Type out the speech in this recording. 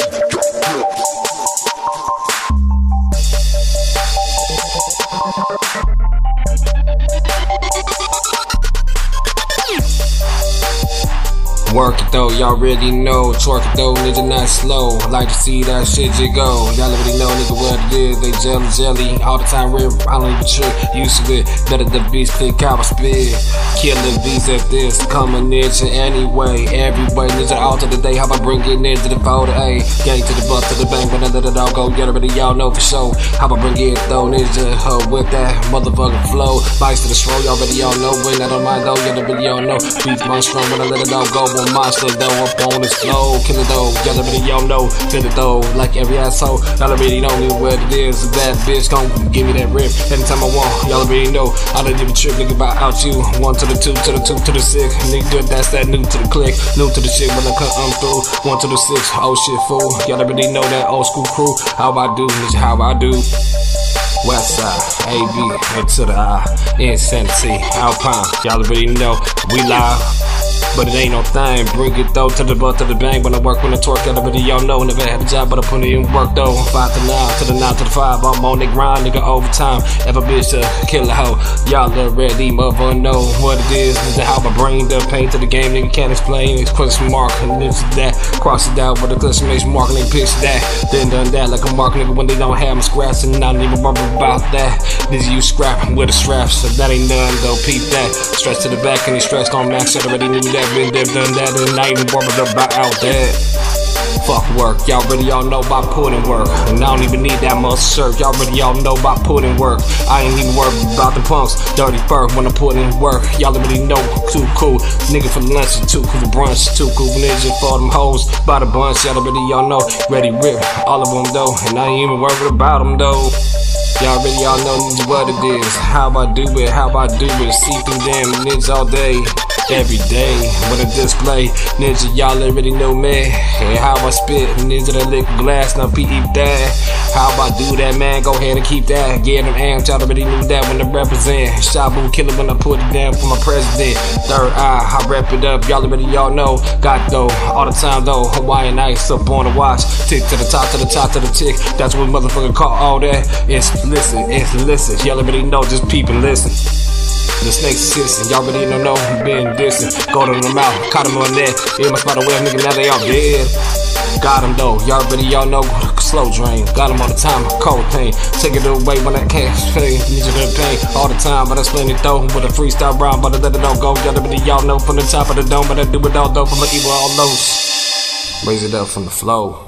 Thank you. Work it though, y'all already know. Twerk it though, nigga not slow. Like to see that shit just go. Y'all already know, nigga, what it is. They jelly, jelly. All the time, real. I don't even trick. Used to it. Better the beats click out spit. Killing beats at this. Coming ninja anyway. Everybody ninja all to the day. How about bring it into the photo? A gang to the butt to the bang, but under the dog go. Y'all already y'all know for sure. How about bring it though, ninja uh, with that motherfucking flow. Bites to the stroll, y'all already y'all know. When I don't mind though, y'all already y'all know. Beat my strong when I let it all go on monster though up on the flow. Kill it though, y'all already y'all know. Feel it though, like every asshole. Y'all already know me what it is. That bitch gon' give me that rip anytime I want. Y'all already know. I don't give a trip, nigga, about out you. One to the two, to the two, to the six. Nigga, that's that new to the click. New to the shit when I cut I'm through. One to the six, oh shit, fool. Y'all already know that old school crew. How I do, nigga, how I do. West side, AB, to the I, insanity, Alpine, y'all already know, we live. But it ain't no thing. Bring it though to the butt to the bang. When I work, when I twerk, everybody y'all know. Never had a job, but I put in work though. Five to nine, to the nine to the five. I'm on the grind, nigga, overtime. Ever bitch to kill a hoe. Y'all already mother know what it is. This is how my brain the pain to the game, nigga can't explain. It's question mark, and this is that. Cross it out with a exclamation mark, and they pitch that. Then done that like a mark, nigga, when they don't have them scraps, and I don't even worry about that. This you scrap with a strap, so that ain't none though. Peep that. Stretch to the back, and he stretched on max. Already knew that been there, done that, and I ain't worried about out that. Fuck work, y'all really all know about putting work. And I don't even need that much surf, y'all really all know about putting work. I ain't even worried about the punks, dirty fur when I put in work. Y'all already know, too cool. Nigga for lunch is too cool, for brunch is too cool. Ninja for them hoes, by the bunch, y'all already all know. Ready rip, all of them though, and I ain't even worried about them though. Y'all really all know what it is, how I do it, how I do it. See them damn niggas all day every day with a display. Ninja, y'all already know me. And how I spit, ninja the liquid glass, now PE that. How I do that, man? Go ahead and keep that. Get them amped, y'all already knew that when I represent. Shabu killer when I put it down for my president. Third eye, I rep it up, y'all already y'all know. Got though, all the time though. Hawaiian ice up on the watch. Tick to the top, to the top, to the tick. That's what motherfucker call all that. It's listen, it's listen. Y'all already know, just peep and listen. The snakes assisting, y'all already don't know been dissing. Go to the mouth, caught him on that. Yeah, my spider web, nigga, now they all dead. Got him though, y'all already y'all know slow drain. Got him all the time, cold pain. Take it away when that cash pay. You to pain all the time, but I explain it though with a freestyle rhyme, but I let it all go. Y'all already y'all know from the top of the dome, but I do it all though from my evil all those. Raise it up from the flow.